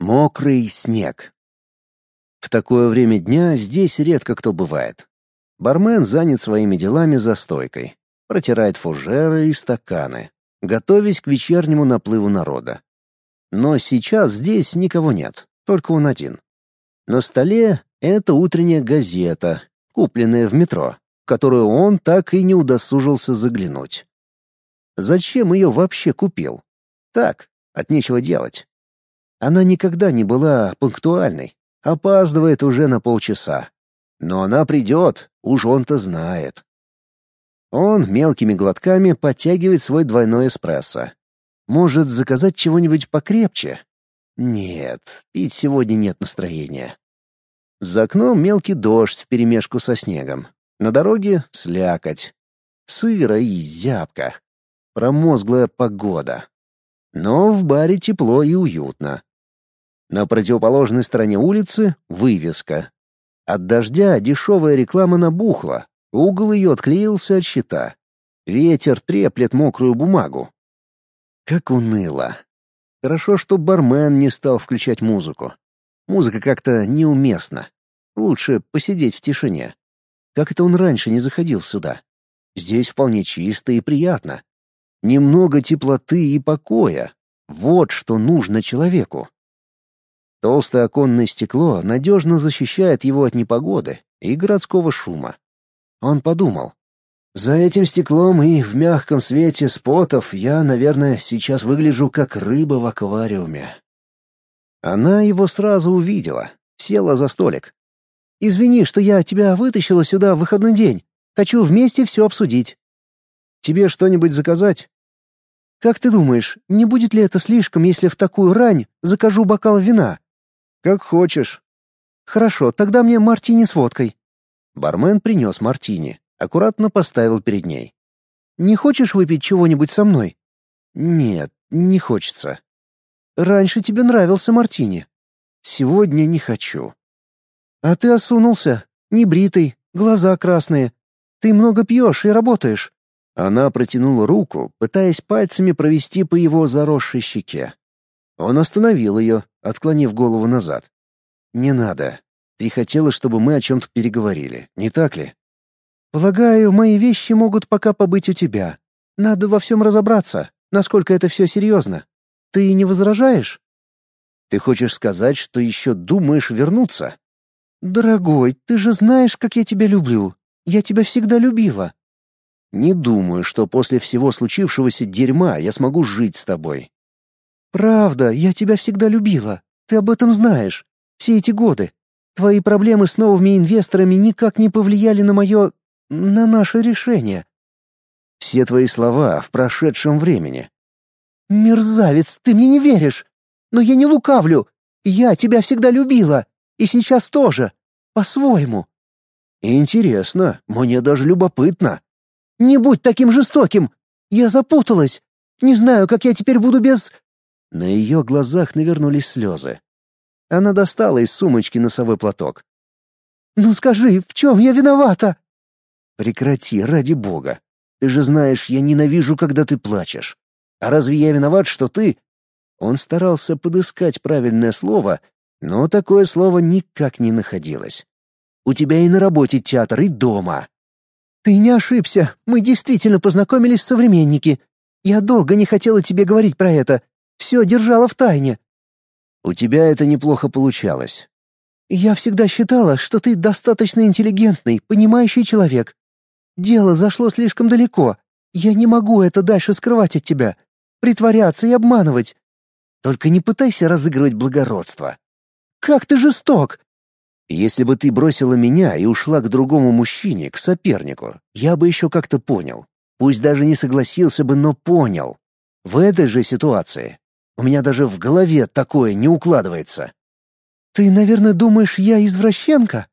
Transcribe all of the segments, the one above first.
Мокрый снег. В такое время дня здесь редко кто бывает. Бармен занят своими делами за стойкой, протирает фужеры и стаканы, готовясь к вечернему наплыву народа. Но сейчас здесь никого нет, только он один. На столе это утренняя газета, купленная в метро, которую он так и не удосужился заглянуть. Зачем ее вообще купил? Так, от нечего делать. Она никогда не была пунктуальной, опаздывает уже на полчаса. Но она придет, уж он-то знает. Он мелкими глотками подтягивает свой двойной эспрессо. Может, заказать чего-нибудь покрепче? Нет, пить сегодня нет настроения. За окном мелкий дождь вперемешку со снегом. На дороге — слякоть. Сыро и зябко. Промозглая погода. Но в баре тепло и уютно. На противоположной стороне улицы — вывеска. От дождя дешевая реклама набухла, угол ее отклеился от щита. Ветер треплет мокрую бумагу. Как уныло. Хорошо, что бармен не стал включать музыку. Музыка как-то неуместна. Лучше посидеть в тишине. Как это он раньше не заходил сюда? Здесь вполне чисто и приятно. Немного теплоты и покоя. Вот что нужно человеку. Толстое оконное стекло надежно защищает его от непогоды и городского шума. Он подумал. «За этим стеклом и в мягком свете спотов я, наверное, сейчас выгляжу как рыба в аквариуме». Она его сразу увидела, села за столик. «Извини, что я тебя вытащила сюда в выходной день. Хочу вместе все обсудить». «Тебе что-нибудь заказать?» «Как ты думаешь, не будет ли это слишком, если в такую рань закажу бокал вина?» Как хочешь. Хорошо, тогда мне мартини с водкой. Бармен принес мартини, аккуратно поставил перед ней. Не хочешь выпить чего-нибудь со мной? Нет, не хочется. Раньше тебе нравился мартини. Сегодня не хочу. А ты осунулся, небритый, глаза красные. Ты много пьешь и работаешь. Она протянула руку, пытаясь пальцами провести по его заросшей щеке. Он остановил ее, отклонив голову назад. «Не надо. Ты хотела, чтобы мы о чем-то переговорили, не так ли?» «Полагаю, мои вещи могут пока побыть у тебя. Надо во всем разобраться, насколько это все серьезно. Ты не возражаешь?» «Ты хочешь сказать, что еще думаешь вернуться?» «Дорогой, ты же знаешь, как я тебя люблю. Я тебя всегда любила». «Не думаю, что после всего случившегося дерьма я смогу жить с тобой. «Правда, я тебя всегда любила. Ты об этом знаешь. Все эти годы. Твои проблемы с новыми инвесторами никак не повлияли на мое... на наше решение». «Все твои слова в прошедшем времени». «Мерзавец, ты мне не веришь! Но я не лукавлю! Я тебя всегда любила! И сейчас тоже! По-своему!» «Интересно, мне даже любопытно». «Не будь таким жестоким! Я запуталась! Не знаю, как я теперь буду без... На ее глазах навернулись слезы. Она достала из сумочки носовой платок. «Ну скажи, в чем я виновата?» «Прекрати, ради бога. Ты же знаешь, я ненавижу, когда ты плачешь. А разве я виноват, что ты...» Он старался подыскать правильное слово, но такое слово никак не находилось. «У тебя и на работе театр, и дома». «Ты не ошибся. Мы действительно познакомились в современнике. Я долго не хотела тебе говорить про это, все держала в тайне. У тебя это неплохо получалось. Я всегда считала, что ты достаточно интеллигентный, понимающий человек. Дело зашло слишком далеко. Я не могу это дальше скрывать от тебя. Притворяться и обманывать. Только не пытайся разыгрывать благородство. Как ты жесток! Если бы ты бросила меня и ушла к другому мужчине, к сопернику, я бы еще как-то понял. Пусть даже не согласился бы, но понял. В этой же ситуации у меня даже в голове такое не укладывается. Ты, наверное, думаешь, я извращенка?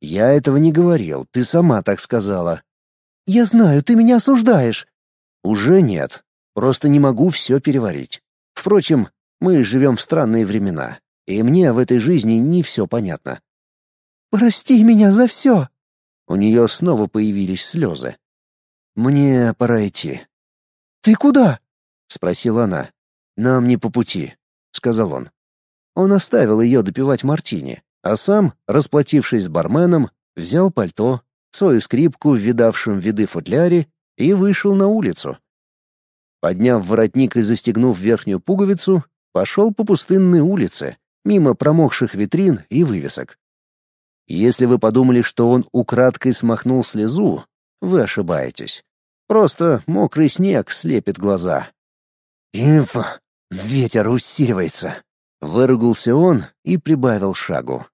Я этого не говорил, ты сама так сказала. Я знаю, ты меня осуждаешь. Уже нет. Просто не могу все переварить. Впрочем, мы живем в странные времена, и мне в этой жизни не все понятно. Прости меня за все. У нее снова появились слезы. Мне пора идти. Ты куда? спросила она. «Нам не по пути», — сказал он. Он оставил ее допивать мартини, а сам, расплатившись с барменом, взял пальто, свою скрипку в видавшем виды футляре и вышел на улицу. Подняв воротник и застегнув верхнюю пуговицу, пошел по пустынной улице, мимо промокших витрин и вывесок. Если вы подумали, что он украдкой смахнул слезу, вы ошибаетесь. Просто мокрый снег слепит глаза. «Инфа! Ветер усиливается!» Выругался он и прибавил шагу.